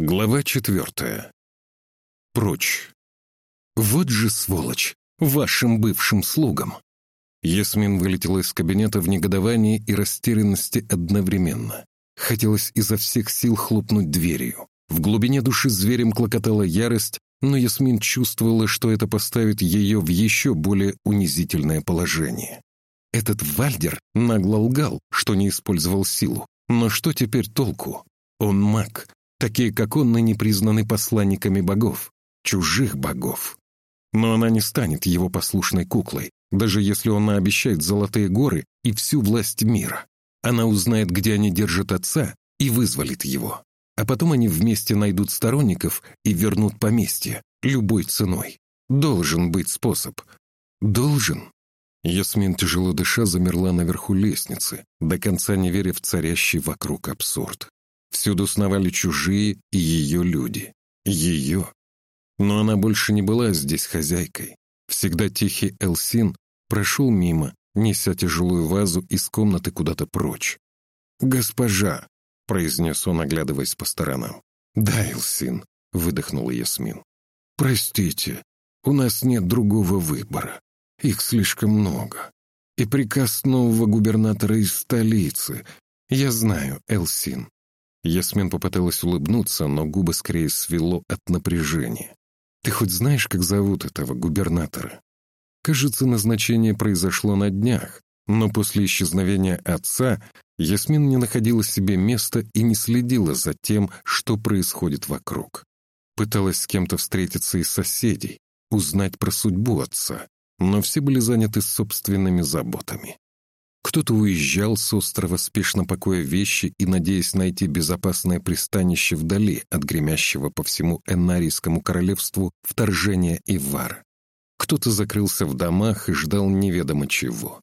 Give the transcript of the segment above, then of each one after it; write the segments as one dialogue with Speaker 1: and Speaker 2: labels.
Speaker 1: Глава четвертая. Прочь. Вот же сволочь, вашим бывшим слугам. Ясмин вылетела из кабинета в негодовании и растерянности одновременно. Хотелось изо всех сил хлопнуть дверью. В глубине души зверем клокотала ярость, но Ясмин чувствовала, что это поставит ее в еще более унизительное положение. Этот Вальдер нагло лгал, что не использовал силу. Но что теперь толку? Он маг, Такие, как он, ныне признаны посланниками богов, чужих богов. Но она не станет его послушной куклой, даже если он наобещает золотые горы и всю власть мира. Она узнает, где они держат отца, и вызволит его. А потом они вместе найдут сторонников и вернут поместье, любой ценой. Должен быть способ. Должен. Ясмин, тяжело дыша, замерла наверху лестницы, до конца не веря в царящий вокруг абсурд. Всюду сновали чужие и ее люди. Ее. Но она больше не была здесь хозяйкой. Всегда тихий Элсин прошел мимо, неся тяжелую вазу из комнаты куда-то прочь. «Госпожа!» — произнес он, оглядываясь по сторонам. «Да, Элсин!» — выдохнула Ясмин. «Простите, у нас нет другого выбора. Их слишком много. И приказ нового губернатора из столицы. Я знаю, Элсин. Ясмин попыталась улыбнуться, но губы скорее свело от напряжения. «Ты хоть знаешь, как зовут этого губернатора?» Кажется, назначение произошло на днях, но после исчезновения отца Ясмин не находила себе места и не следила за тем, что происходит вокруг. Пыталась с кем-то встретиться из соседей, узнать про судьбу отца, но все были заняты собственными заботами. Кто-то уезжал с острова, спешно покоя вещи и надеясь найти безопасное пристанище вдали от гремящего по всему Энарийскому королевству вторжения Ивар. Кто-то закрылся в домах и ждал неведомо чего.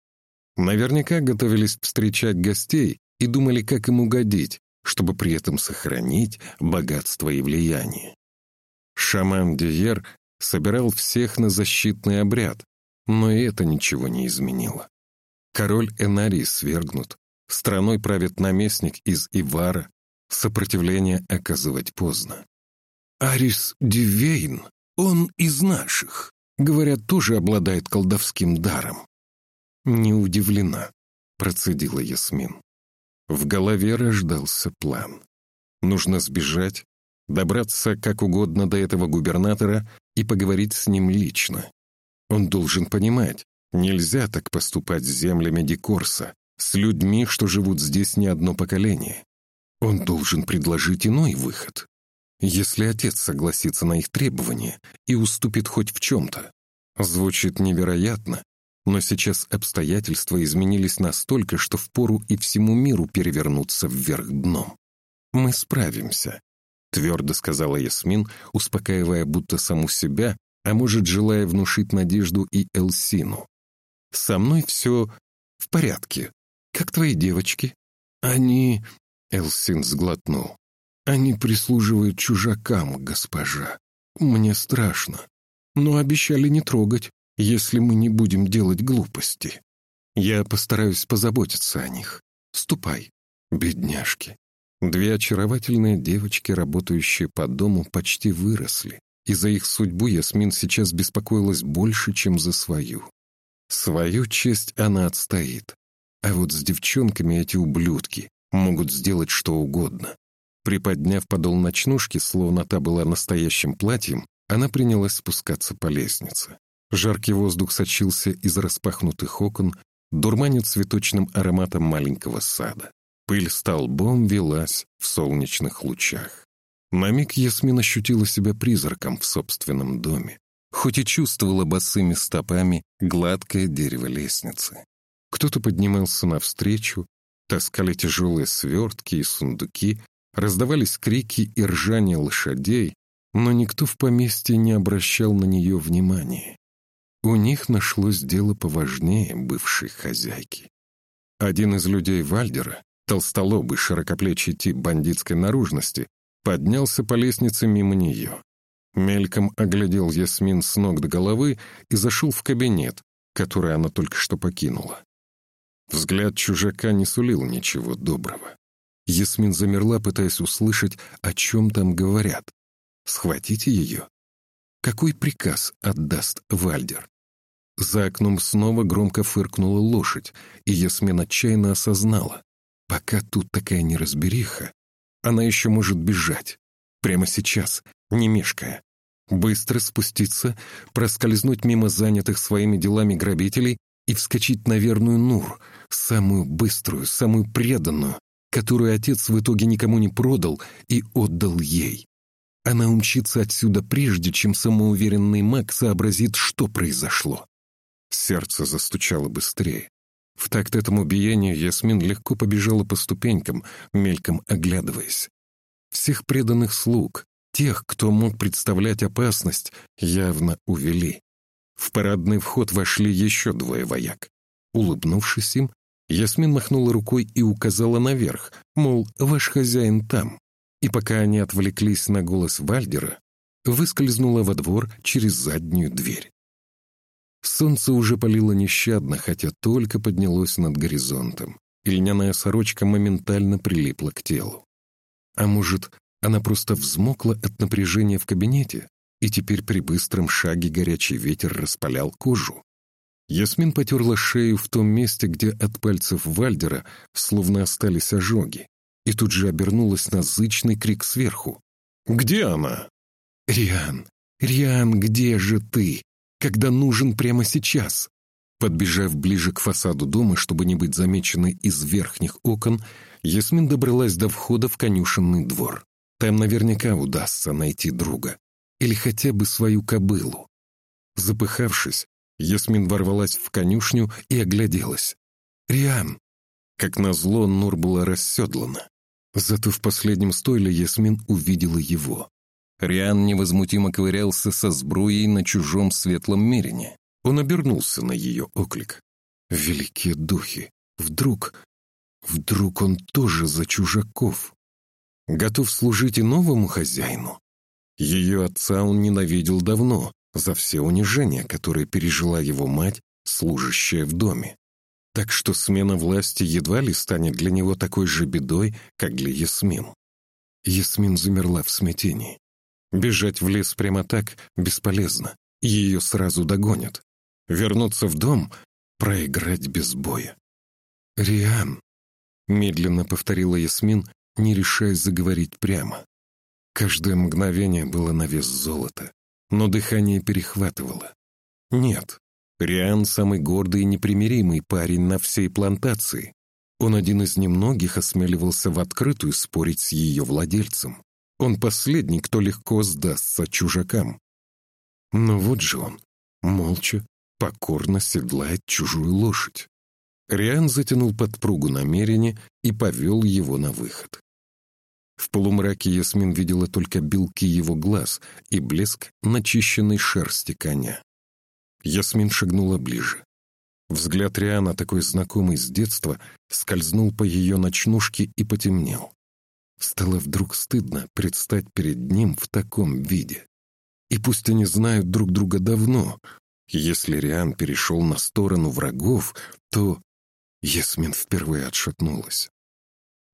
Speaker 1: Наверняка готовились встречать гостей и думали, как им угодить, чтобы при этом сохранить богатство и влияние. Шаман Диер собирал всех на защитный обряд, но и это ничего не изменило. Король Энарии свергнут, страной правит наместник из Ивара, сопротивление оказывать поздно. Арис Дивейн, он из наших, говорят, тоже обладает колдовским даром. Не удивлена, процедила Ясмин. В голове рождался план. Нужно сбежать, добраться как угодно до этого губернатора и поговорить с ним лично. Он должен понимать, Нельзя так поступать с землями Дикорса, с людьми, что живут здесь не одно поколение. Он должен предложить иной выход. Если отец согласится на их требования и уступит хоть в чем-то. Звучит невероятно, но сейчас обстоятельства изменились настолько, что впору и всему миру перевернуться вверх дном. «Мы справимся», — твердо сказала Ясмин, успокаивая будто саму себя, а может, желая внушить надежду и Элсину. Со мной все в порядке. Как твои девочки? Они...» Элсин сглотнул. «Они прислуживают чужакам, госпожа. Мне страшно. Но обещали не трогать, если мы не будем делать глупости. Я постараюсь позаботиться о них. Ступай, бедняжки». Две очаровательные девочки, работающие по дому, почти выросли, и за их судьбу Ясмин сейчас беспокоилась больше, чем за свою. Свою честь она отстоит. А вот с девчонками эти ублюдки могут сделать что угодно. Приподняв подол ночнушки, словно та была настоящим платьем, она принялась спускаться по лестнице. Жаркий воздух сочился из распахнутых окон, дурманил цветочным ароматом маленького сада. Пыль столбом велась в солнечных лучах. На миг Ясмин ощутила себя призраком в собственном доме хоть и чувствовала босыми стопами гладкое дерево лестницы. Кто-то поднимался навстречу, таскали тяжелые свертки и сундуки, раздавались крики и ржание лошадей, но никто в поместье не обращал на нее внимания. У них нашлось дело поважнее бывшей хозяйки. Один из людей Вальдера, толстолобый широкоплечий тип бандитской наружности, поднялся по лестнице мимо нее. Мельком оглядел Ясмин с ног до головы и зашел в кабинет, который она только что покинула. Взгляд чужака не сулил ничего доброго. Ясмин замерла, пытаясь услышать, о чем там говорят. Схватите ее? Какой приказ отдаст Вальдер? За окном снова громко фыркнула лошадь, и Ясмин отчаянно осознала. Пока тут такая неразбериха, она еще может бежать. Прямо сейчас, не мешкая. Быстро спуститься, проскользнуть мимо занятых своими делами грабителей и вскочить на верную Нур, самую быструю, самую преданную, которую отец в итоге никому не продал и отдал ей. Она умчится отсюда прежде, чем самоуверенный маг сообразит, что произошло. Сердце застучало быстрее. В такт этому биению Ясмин легко побежала по ступенькам, мельком оглядываясь. Всех преданных слуг, тех, кто мог представлять опасность, явно увели. В парадный вход вошли еще двое вояк. Улыбнувшись им, Ясмин махнула рукой и указала наверх, мол, ваш хозяин там. И пока они отвлеклись на голос Вальдера, выскользнула во двор через заднюю дверь. Солнце уже палило нещадно, хотя только поднялось над горизонтом, и льняная сорочка моментально прилипла к телу. А может, она просто взмокла от напряжения в кабинете, и теперь при быстром шаге горячий ветер распалял кожу? Ясмин потерла шею в том месте, где от пальцев Вальдера словно остались ожоги, и тут же обернулась на зычный крик сверху. «Где она?» «Риан! Риан, где же ты? когда нужен прямо сейчас. Подбежав ближе к фасаду дома, чтобы не быть замеченной из верхних окон, Ясмин добралась до входа в конюшенный двор. Там наверняка удастся найти друга. Или хотя бы свою кобылу. Запыхавшись, Ясмин ворвалась в конюшню и огляделась. «Риан!» Как назло, Нур была расседлана. Зато в последнем стойле Ясмин увидела его. Риан невозмутимо ковырялся со сбруей на чужом светлом мерине. Он обернулся на ее оклик. «Великие духи! Вдруг... Вдруг он тоже за чужаков? Готов служить и новому хозяину?» Ее отца он ненавидел давно, за все унижения, которые пережила его мать, служащая в доме. Так что смена власти едва ли станет для него такой же бедой, как для Ясмин. Ясмин замерла в смятении. Бежать в лес прямо так бесполезно. Ее сразу догонят. Вернуться в дом — проиграть без боя. «Риан», — медленно повторила Ясмин, не решаясь заговорить прямо. Каждое мгновение было на вес золота, но дыхание перехватывало. Нет, Риан — самый гордый и непримиримый парень на всей плантации. Он один из немногих осмеливался в открытую спорить с ее владельцем. Он последний, кто легко сдастся чужакам. Но вот же он, молча, покорно седлает чужую лошадь. Риан затянул подпругу намерение и повел его на выход. В полумраке Ясмин видела только белки его глаз и блеск начищенной шерсти коня. Ясмин шагнула ближе. Взгляд Риана, такой знакомый с детства, скользнул по ее ночнушке и потемнел. Стало вдруг стыдно предстать перед ним в таком виде. И пусть они знают друг друга давно, если Риан перешел на сторону врагов, то... Ясмин впервые отшатнулась.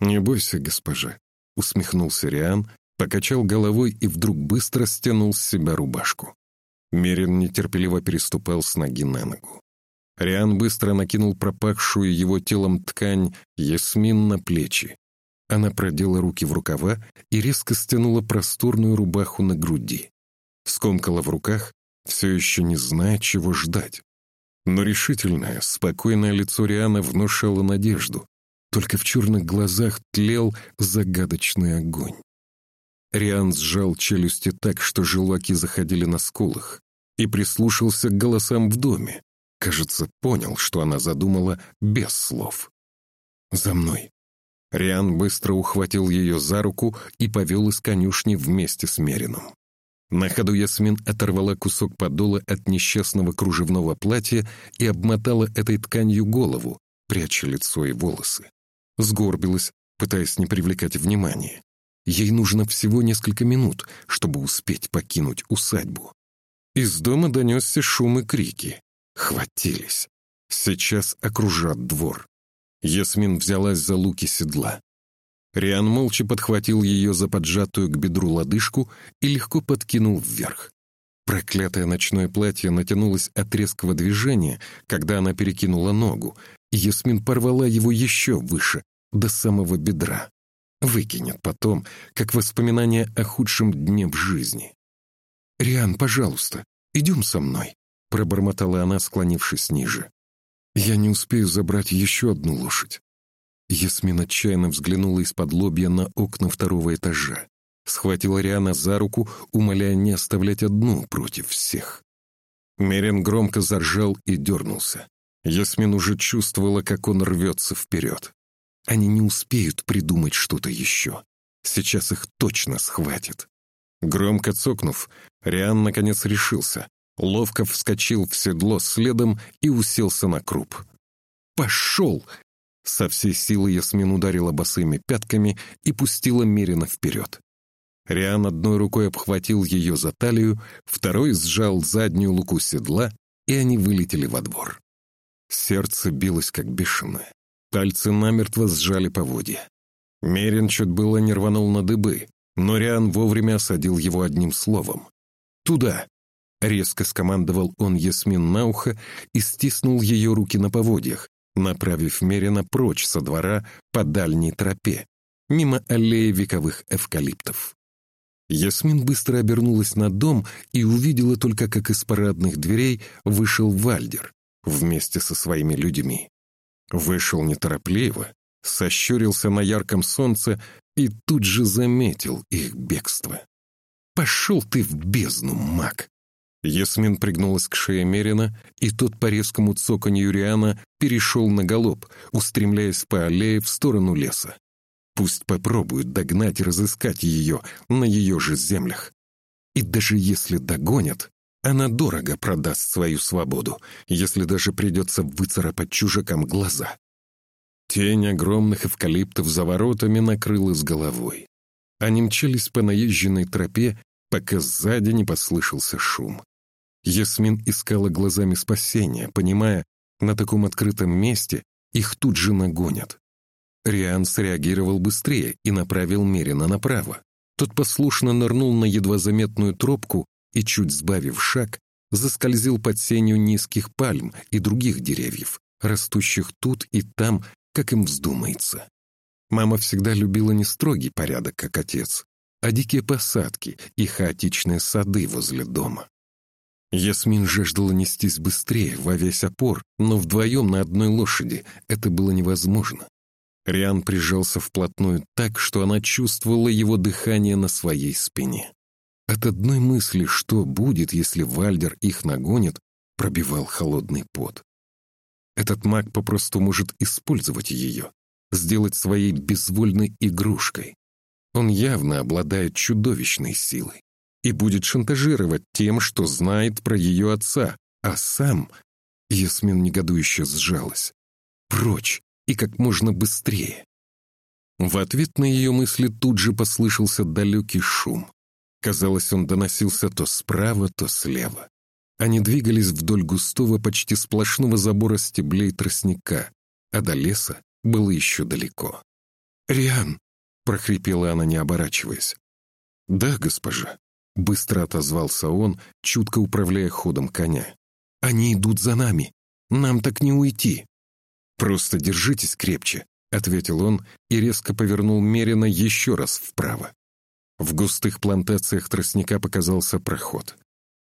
Speaker 1: «Не бойся, госпожа», — усмехнулся Риан, покачал головой и вдруг быстро стянул с себя рубашку. Мерин нетерпеливо переступал с ноги на ногу. Риан быстро накинул пропахшую его телом ткань Ясмин на плечи, она продела руки в рукава и резко стянула просторную рубаху на груди. Скомкала в руках, все еще не зная, чего ждать. Но решительное, спокойное лицо Риана внушало надежду. Только в черных глазах тлел загадочный огонь. Риан сжал челюсти так, что желаки заходили на скулах, и прислушался к голосам в доме. Кажется, понял, что она задумала без слов. «За мной», Риан быстро ухватил ее за руку и повел из конюшни вместе с Мерином. На ходу Ясмин оторвала кусок подола от несчастного кружевного платья и обмотала этой тканью голову, пряча лицо и волосы. Сгорбилась, пытаясь не привлекать внимания. Ей нужно всего несколько минут, чтобы успеть покинуть усадьбу. Из дома донесся шум и крики. Хватились. Сейчас окружат двор. Ясмин взялась за луки седла. Риан молча подхватил ее за поджатую к бедру лодыжку и легко подкинул вверх. Проклятое ночное платье натянулось от резкого движения, когда она перекинула ногу, и Ясмин порвала его еще выше, до самого бедра. Выкинет потом, как воспоминание о худшем дне в жизни. «Риан, пожалуйста, идем со мной», — пробормотала она, склонившись ниже. «Я не успею забрать еще одну лошадь». Ясмин отчаянно взглянула из-под лобья на окна второго этажа. Схватила Риана за руку, умоляя не оставлять одну против всех. Мерин громко заржал и дернулся. Ясмин уже чувствовала, как он рвется вперед. Они не успеют придумать что-то еще. Сейчас их точно схватит. Громко цокнув, Риан наконец решился. Ловко вскочил в седло следом и уселся на круп. «Пошел!» Со всей силы Ясмин ударила босыми пятками и пустила Мерина вперед. Риан одной рукой обхватил ее за талию, второй сжал заднюю луку седла, и они вылетели во двор. Сердце билось как бешеное. Пальцы намертво сжали поводья. Мерин чуть было не рванул на дыбы, но Риан вовремя осадил его одним словом. «Туда!» — резко скомандовал он Ясмин на ухо и стиснул ее руки на поводьях, направив Мерина прочь со двора по дальней тропе, мимо аллеи вековых эвкалиптов. Ясмин быстро обернулась на дом и увидела только, как из парадных дверей вышел Вальдер вместе со своими людьми. Вышел неторопливо, сощурился на ярком солнце и тут же заметил их бегство. «Пошел ты в бездну, маг!» Ясмин пригнулась к шее Мерина, и тот по резкому цоканью Риана перешел на галоп, устремляясь по аллее в сторону леса. Пусть попробуют догнать и разыскать ее на ее же землях. И даже если догонят, она дорого продаст свою свободу, если даже придется выцарапать чужакам глаза. Тень огромных эвкалиптов за воротами накрыла с головой. Они мчались по наезженной тропе, пока сзади не послышался шум. Ясмин искала глазами спасения, понимая, на таком открытом месте их тут же нагонят. Риан среагировал быстрее и направил Мерина направо. Тот послушно нырнул на едва заметную тропку и, чуть сбавив шаг, заскользил под сенью низких пальм и других деревьев, растущих тут и там, как им вздумается. Мама всегда любила не строгий порядок, как отец, а дикие посадки и хаотичные сады возле дома. Ясмин жаждала нестись быстрее, во весь опор, но вдвоем на одной лошади это было невозможно. Риан прижался вплотную так, что она чувствовала его дыхание на своей спине. От одной мысли, что будет, если Вальдер их нагонит, пробивал холодный пот. Этот маг попросту может использовать ее, сделать своей безвольной игрушкой. Он явно обладает чудовищной силой и будет шантажировать тем, что знает про ее отца, а сам... Ясмин негодующе сжалась. Прочь и как можно быстрее. В ответ на ее мысли тут же послышался далекий шум. Казалось, он доносился то справа, то слева. Они двигались вдоль густого, почти сплошного забора стеблей тростника, а до леса было еще далеко. «Риан!» — прохрипела она, не оборачиваясь. «Да, госпожа», — быстро отозвался он, чутко управляя ходом коня. «Они идут за нами. Нам так не уйти». «Просто держитесь крепче», — ответил он и резко повернул Мерина еще раз вправо. В густых плантациях тростника показался проход.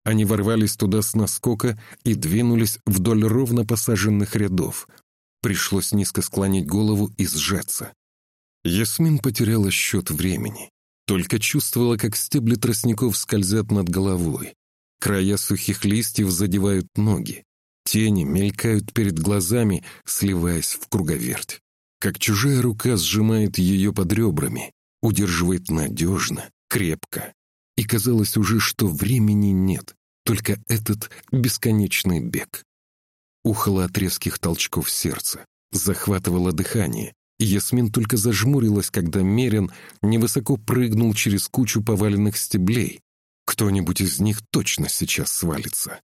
Speaker 1: Они ворвались туда с наскока и двинулись вдоль ровно посаженных рядов. Пришлось низко склонить голову и сжаться. Ясмин потеряла счет времени. Только чувствовала, как стебли тростников скользят над головой. Края сухих листьев задевают ноги. Тени мелькают перед глазами, сливаясь в круговерть. Как чужая рука сжимает ее под ребрами, удерживает надежно, крепко. И казалось уже, что времени нет, только этот бесконечный бег. Ухало от резких толчков сердца, захватывало дыхание, и Ясмин только зажмурилась, когда Мерин невысоко прыгнул через кучу поваленных стеблей. Кто-нибудь из них точно сейчас свалится.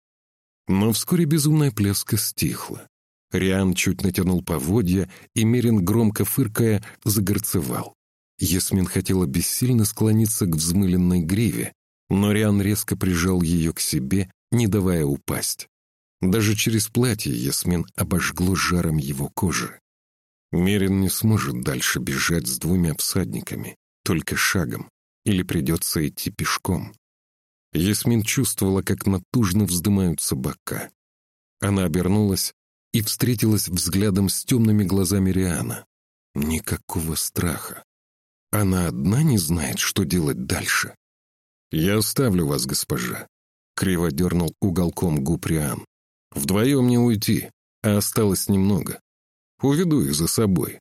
Speaker 1: Но вскоре безумная пляска стихла. Риан чуть натянул поводья, и Мерин, громко фыркая, загорцевал. Ясмин хотела бессильно склониться к взмыленной гриве, но Риан резко прижал ее к себе, не давая упасть. Даже через платье Ясмин обожгло жаром его кожи. Мерин не сможет дальше бежать с двумя всадниками, только шагом, или придется идти пешком. Ясмин чувствовала, как натужно вздымаются бока. Она обернулась и встретилась взглядом с темными глазами Риана. Никакого страха. Она одна не знает, что делать дальше. «Я оставлю вас, госпожа», — криво дернул уголком губ Риан. «Вдвоем не уйти, а осталось немного. Уведу их за собой.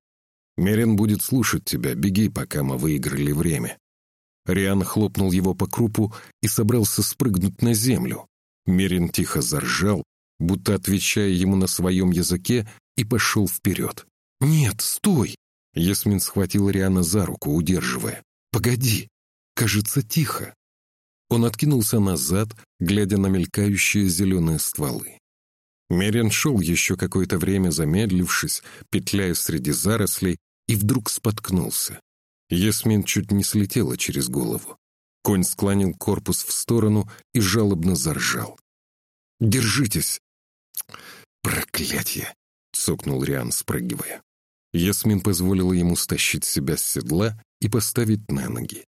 Speaker 1: Мерин будет слушать тебя, беги, пока мы выиграли время». Риан хлопнул его по крупу и собрался спрыгнуть на землю. Мерин тихо заржал, будто отвечая ему на своем языке, и пошел вперед. «Нет, стой!» Ясмин схватил Риана за руку, удерживая. «Погоди! Кажется, тихо!» Он откинулся назад, глядя на мелькающие зеленые стволы. Мерин шел еще какое-то время замедлившись, петляя среди зарослей, и вдруг споткнулся. Ясмин чуть не слетела через голову. Конь склонил корпус в сторону и жалобно заржал. «Держитесь!» «Проклятье!» — цокнул Риан, спрыгивая. Ясмин позволила ему стащить себя с седла и поставить на ноги.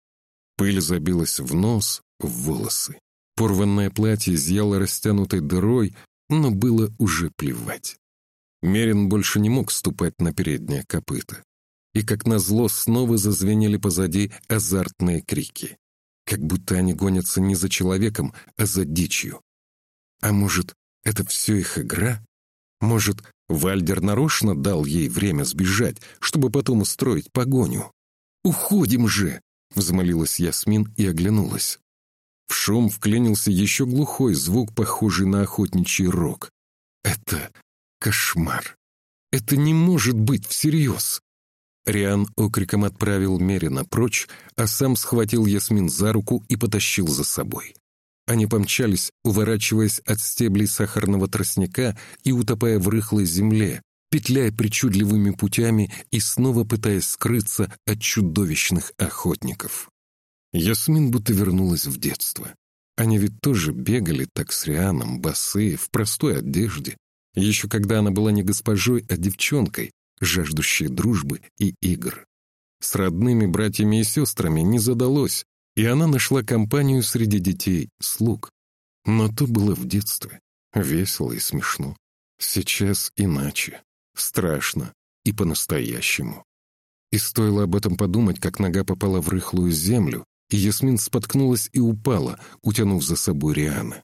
Speaker 1: Пыль забилась в нос, в волосы. Порванное платье изъяло растянутой дырой, но было уже плевать. Мерин больше не мог ступать на переднее копыто. И, как назло, снова зазвенели позади азартные крики. Как будто они гонятся не за человеком, а за дичью. А может, это все их игра? Может, Вальдер нарочно дал ей время сбежать, чтобы потом устроить погоню? «Уходим же!» — взмолилась Ясмин и оглянулась. В шум вклинился еще глухой звук, похожий на охотничий рог. «Это кошмар! Это не может быть всерьез!» Риан окриком отправил Мерина прочь, а сам схватил Ясмин за руку и потащил за собой. Они помчались, уворачиваясь от стеблей сахарного тростника и утопая в рыхлой земле, петляя причудливыми путями и снова пытаясь скрыться от чудовищных охотников. Ясмин будто вернулась в детство. Они ведь тоже бегали так с Рианом, босые, в простой одежде, еще когда она была не госпожой, а девчонкой, жаждущей дружбы и игр. С родными братьями и сестрами не задалось, и она нашла компанию среди детей, слуг. Но то было в детстве, весело и смешно. Сейчас иначе, страшно и по-настоящему. И стоило об этом подумать, как нога попала в рыхлую землю, и Ясмин споткнулась и упала, утянув за собой Риана.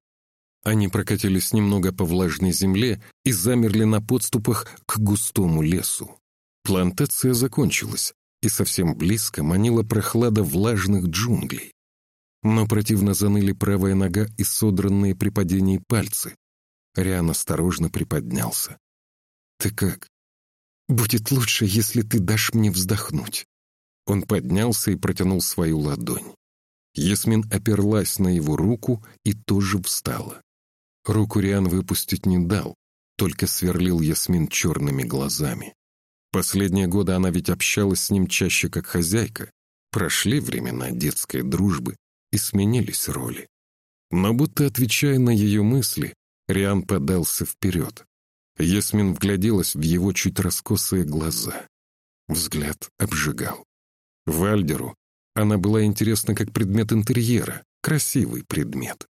Speaker 1: Они прокатились немного по влажной земле и замерли на подступах к густому лесу. Плантация закончилась, и совсем близко манила прохлада влажных джунглей. Но противно заныли правая нога и содранные при падении пальцы. Риан осторожно приподнялся. «Ты как?» «Будет лучше, если ты дашь мне вздохнуть». Он поднялся и протянул свою ладонь. Ясмин оперлась на его руку и тоже встала. Руку Риан выпустить не дал, только сверлил Ясмин черными глазами. Последние годы она ведь общалась с ним чаще как хозяйка. Прошли времена детской дружбы и сменились роли. Но будто отвечая на ее мысли, Риан подался вперед. Ясмин вгляделась в его чуть раскосые глаза. Взгляд обжигал. Вальдеру она была интересна как предмет интерьера, красивый предмет.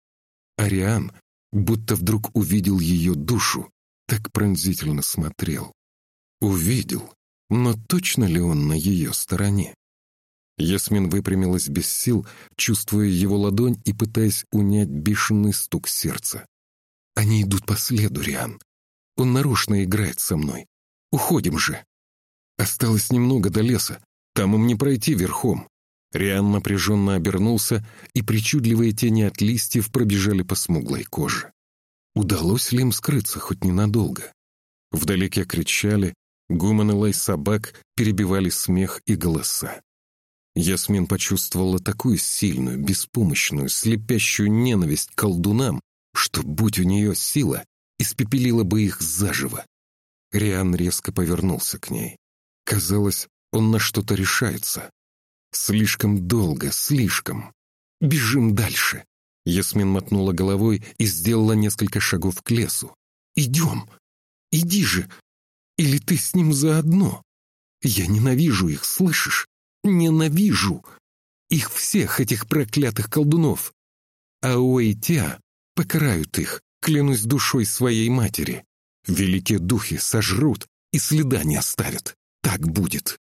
Speaker 1: Ариан будто вдруг увидел ее душу, так пронзительно смотрел. Увидел, но точно ли он на ее стороне? Ясмин выпрямилась без сил, чувствуя его ладонь и пытаясь унять бешеный стук сердца. «Они идут по следу, Риан. Он нарочно играет со мной. Уходим же. Осталось немного до леса. Там им не пройти верхом. Риан напряженно обернулся, и причудливые тени от листьев пробежали по смуглой коже. Удалось ли им скрыться хоть ненадолго? Вдалеке кричали, гуманы лай собак перебивали смех и голоса. Ясмин почувствовала такую сильную, беспомощную, слепящую ненависть к колдунам, что, будь у нее сила, испепелила бы их заживо. Риан резко повернулся к ней. Казалось, он на что-то решается. Слишком долго, слишком. Бежим дальше. Ясмин мотнула головой и сделала несколько шагов к лесу. «Идем! Иди же! Или ты с ним заодно? Я ненавижу их, слышишь? Ненавижу! Их всех, этих проклятых колдунов! А Уэйтя покарают их, клянусь душой своей матери. Великие духи сожрут и следа не оставят. Так будет!»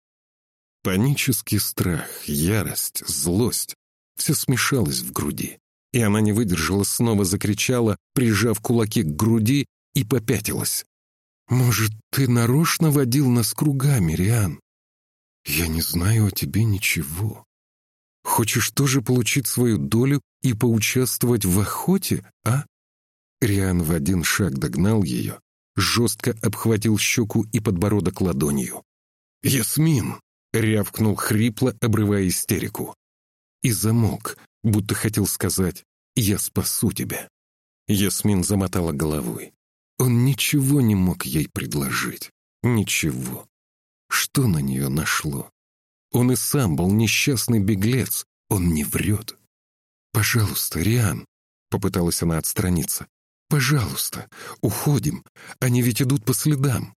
Speaker 1: Панический страх, ярость, злость — все смешалось в груди и она не выдержала, снова закричала, прижав кулаки к груди и попятилась. «Может, ты нарочно водил нас кругами, Риан? Я не знаю о тебе ничего. Хочешь тоже получить свою долю и поучаствовать в охоте, а?» Риан в один шаг догнал ее, жестко обхватил щеку и подбородок ладонью. «Ясмин!» — рявкнул хрипло, обрывая истерику. И замолк, будто хотел сказать «Я спасу тебя». Ясмин замотала головой. Он ничего не мог ей предложить. Ничего. Что на нее нашло? Он и сам был несчастный беглец. Он не врет. «Пожалуйста, Риан», — попыталась она отстраниться. «Пожалуйста, уходим. Они ведь идут по следам».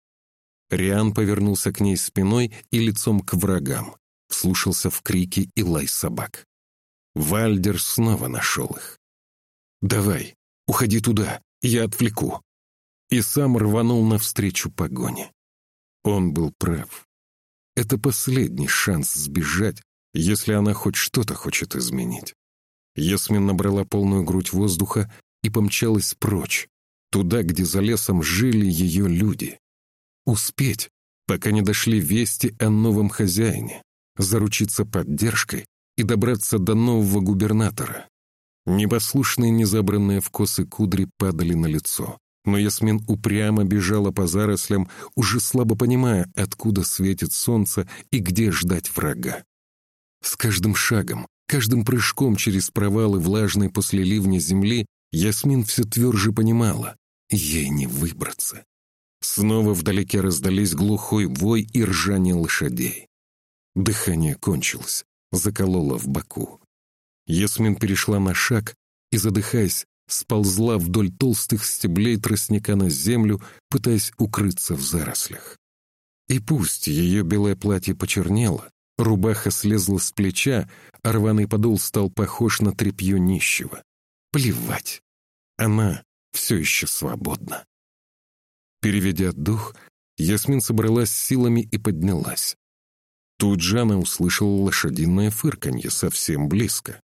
Speaker 1: Риан повернулся к ней спиной и лицом к врагам, вслушался в крики и лай собак. Вальдер снова нашел их. «Давай, уходи туда, я отвлеку». И сам рванул навстречу погоне. Он был прав. Это последний шанс сбежать, если она хоть что-то хочет изменить. Ясмин набрала полную грудь воздуха и помчалась прочь, туда, где за лесом жили ее люди. Успеть, пока не дошли вести о новом хозяине, заручиться поддержкой и добраться до нового губернатора. Непослушные незабранные в косы кудри падали на лицо. Но Ясмин упрямо бежала по зарослям, уже слабо понимая, откуда светит солнце и где ждать врага. С каждым шагом, каждым прыжком через провалы влажной после ливня земли Ясмин все тверже понимала — ей не выбраться. Снова вдалеке раздались глухой вой и ржание лошадей. Дыхание кончилось заколола в боку. Ясмин перешла на шаг и, задыхаясь, сползла вдоль толстых стеблей тростника на землю, пытаясь укрыться в зарослях. И пусть ее белое платье почернело, рубаха слезла с плеча, а рваный подол стал похож на тряпье нищего. Плевать. Она все еще свободна. Переведя дух, Ясмин собралась силами и поднялась. Тут же она услышала лошадиное фырканье совсем близко.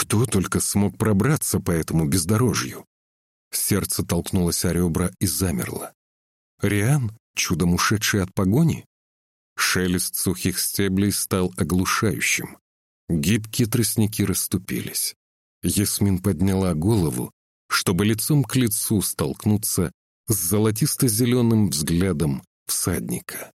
Speaker 1: Кто только смог пробраться по этому бездорожью? Сердце толкнулось о ребра и замерло. Риан, чудом ушедший от погони? Шелест сухих стеблей стал оглушающим. Гибкие тростники расступились. Ясмин подняла голову, чтобы лицом к лицу столкнуться с золотисто-зеленым взглядом всадника.